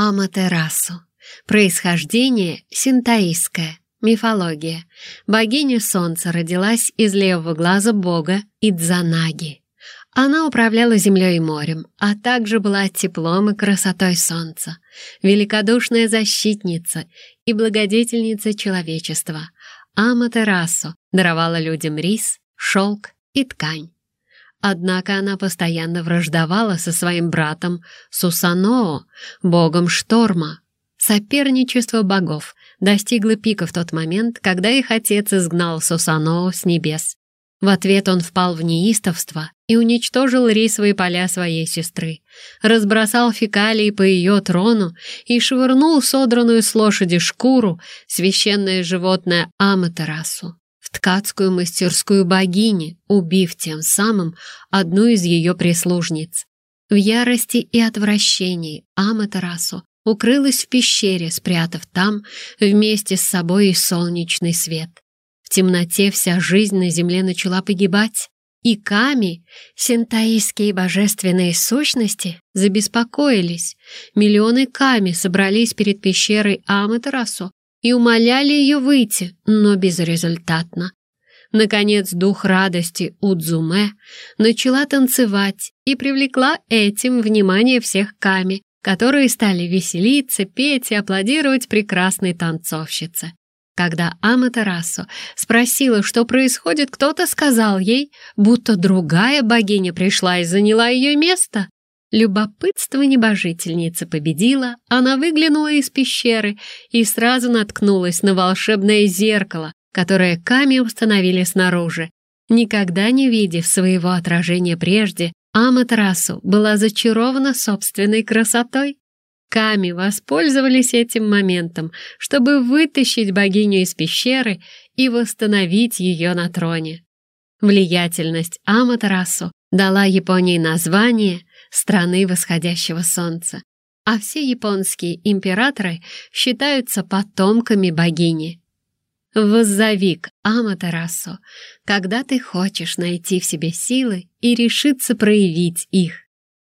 Аматерасу. Происхождение синтаистское. Мифология. Богиня Солнца родилась из левого глаза бога Идзанаги. Она управляла землей и морем, а также была теплом и красотой солнца, великодушная защитница и благодетельница человечества. Аматерасу даровала людям рис, шелк и ткань. Однако она постоянно враждовала со своим братом Сусаноо, богом шторма. Соперничество богов достигло пика в тот момент, когда их отец изгнал Сусаноо с небес. В ответ он впал в неистовство и уничтожил рисовые поля своей сестры, разбросал фекалии по ее трону и швырнул содранную с лошади шкуру священное животное Аматерасу ткацкую мастерскую богини, убив тем самым одну из ее прислужниц. В ярости и отвращении Аматерасу укрылась в пещере, спрятав там вместе с собой и солнечный свет. В темноте вся жизнь на земле начала погибать, и Ками, синтаистские божественные сущности, забеспокоились. Миллионы Ками собрались перед пещерой Аматерасу и умоляли ее выйти, но безрезультатно. Наконец, дух радости Удзуме начала танцевать и привлекла этим внимание всех Ками, которые стали веселиться, петь и аплодировать прекрасной танцовщице. Когда Аматерасу спросила, что происходит, кто-то сказал ей, будто другая богиня пришла и заняла ее место. Любопытство небожительницы победило, она выглянула из пещеры и сразу наткнулась на волшебное зеркало, которое Ками установили снаружи. Никогда не видев своего отражения прежде, Аматерасу была зачарована собственной красотой. Ками воспользовались этим моментом, чтобы вытащить богиню из пещеры и восстановить ее на троне. Влиятельность Аматерасу дала Японии название страны восходящего солнца, а все японские императоры считаются потомками богини. Воззови к Аматерасу, когда ты хочешь найти в себе силы и решиться проявить их.